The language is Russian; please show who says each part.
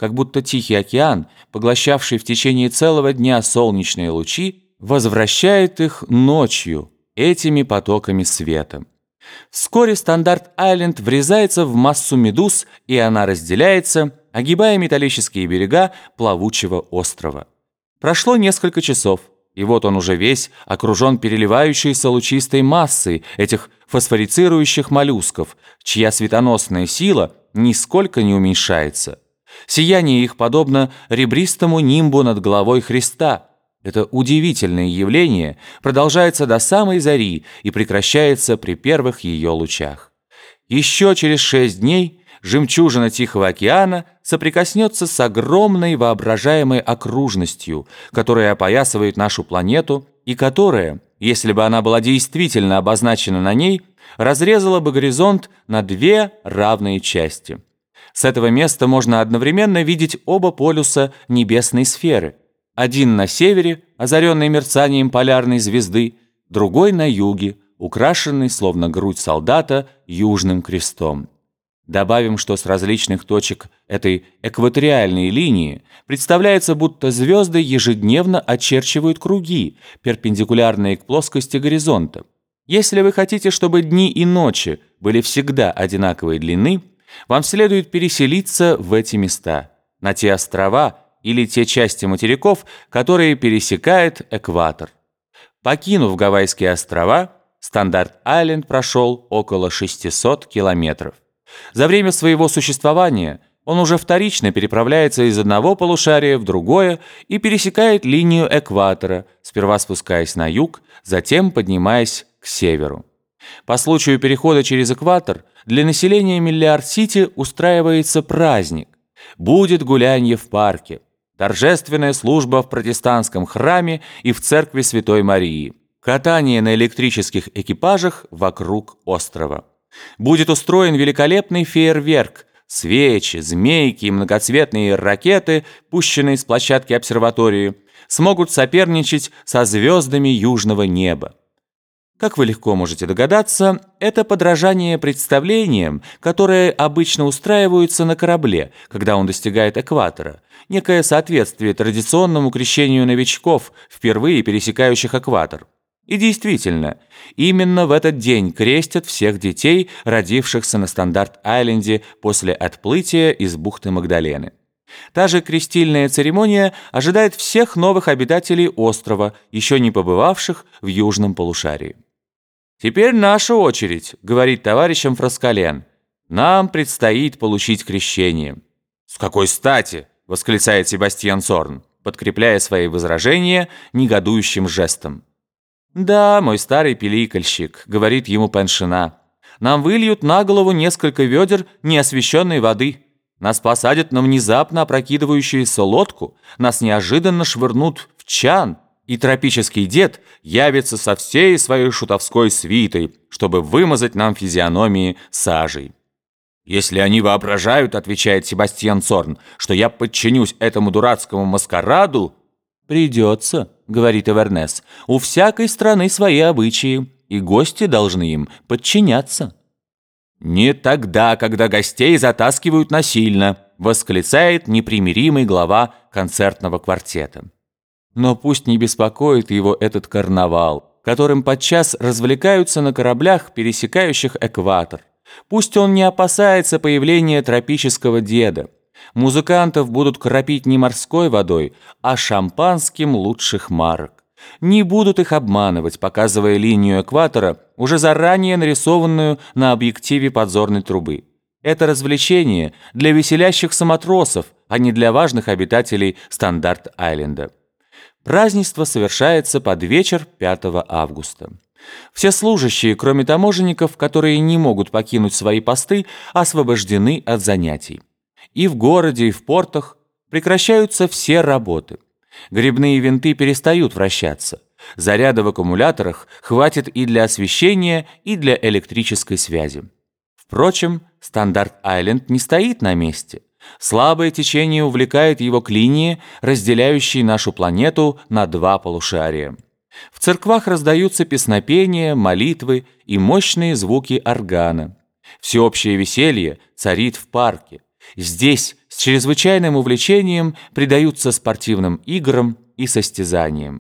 Speaker 1: как будто Тихий океан, поглощавший в течение целого дня солнечные лучи, возвращает их ночью этими потоками света. Вскоре Стандарт-Айленд врезается в массу медуз, и она разделяется, огибая металлические берега плавучего острова. Прошло несколько часов, и вот он уже весь окружен переливающейся лучистой массой этих фосфорицирующих моллюсков, чья светоносная сила нисколько не уменьшается. Сияние их подобно ребристому нимбу над головой Христа. Это удивительное явление продолжается до самой зари и прекращается при первых ее лучах. Еще через шесть дней жемчужина Тихого океана соприкоснется с огромной воображаемой окружностью, которая опоясывает нашу планету и которая, если бы она была действительно обозначена на ней, разрезала бы горизонт на две равные части – с этого места можно одновременно видеть оба полюса небесной сферы. Один на севере, озаренный мерцанием полярной звезды, другой на юге, украшенный, словно грудь солдата, южным крестом. Добавим, что с различных точек этой экваториальной линии представляется, будто звезды ежедневно очерчивают круги, перпендикулярные к плоскости горизонта. Если вы хотите, чтобы дни и ночи были всегда одинаковой длины, вам следует переселиться в эти места, на те острова или те части материков, которые пересекает экватор. Покинув Гавайские острова, Стандарт-Айленд прошел около 600 километров. За время своего существования он уже вторично переправляется из одного полушария в другое и пересекает линию экватора, сперва спускаясь на юг, затем поднимаясь к северу. По случаю перехода через экватор для населения Миллиард-Сити устраивается праздник. Будет гулянье в парке, торжественная служба в протестантском храме и в церкви Святой Марии, катание на электрических экипажах вокруг острова. Будет устроен великолепный фейерверк, свечи, змейки и многоцветные ракеты, пущенные с площадки обсерватории, смогут соперничать со звездами южного неба. Как вы легко можете догадаться, это подражание представлениям, которые обычно устраиваются на корабле, когда он достигает экватора, некое соответствие традиционному крещению новичков, впервые пересекающих экватор. И действительно, именно в этот день крестят всех детей, родившихся на Стандарт-Айленде после отплытия из бухты Магдалены. Та же крестильная церемония ожидает всех новых обитателей острова, еще не побывавших в южном полушарии. «Теперь наша очередь», — говорит товарищам Фраскален. «Нам предстоит получить крещение». «С какой стати?» — восклицает Себастьян Сорн, подкрепляя свои возражения негодующим жестом. «Да, мой старый пиликальщик», — говорит ему Пеншина. «Нам выльют на голову несколько ведер неосвещенной воды. Нас посадят на внезапно опрокидывающуюся лодку, нас неожиданно швырнут в чан, и тропический дед явится со всей своей шутовской свитой, чтобы вымазать нам физиономии сажей. «Если они воображают, — отвечает Себастьян Цорн, — что я подчинюсь этому дурацкому маскараду...» «Придется, — говорит Эвернес, — у всякой страны свои обычаи, и гости должны им подчиняться». «Не тогда, когда гостей затаскивают насильно», — восклицает непримиримый глава концертного квартета. Но пусть не беспокоит его этот карнавал, которым подчас развлекаются на кораблях, пересекающих экватор. Пусть он не опасается появления тропического деда. Музыкантов будут кропить не морской водой, а шампанским лучших марок. Не будут их обманывать, показывая линию экватора, уже заранее нарисованную на объективе подзорной трубы. Это развлечение для веселящихся матросов, а не для важных обитателей Стандарт-Айленда. Празднество совершается под вечер 5 августа. Все служащие, кроме таможенников, которые не могут покинуть свои посты, освобождены от занятий. И в городе, и в портах прекращаются все работы. Грибные винты перестают вращаться. Заряда в аккумуляторах хватит и для освещения, и для электрической связи. Впрочем, Стандарт-Айленд не стоит на месте – Слабое течение увлекает его к линии, разделяющей нашу планету на два полушария. В церквах раздаются песнопения, молитвы и мощные звуки органа. Всеобщее веселье царит в парке. Здесь, с чрезвычайным увлечением предаются спортивным играм и состязаниям.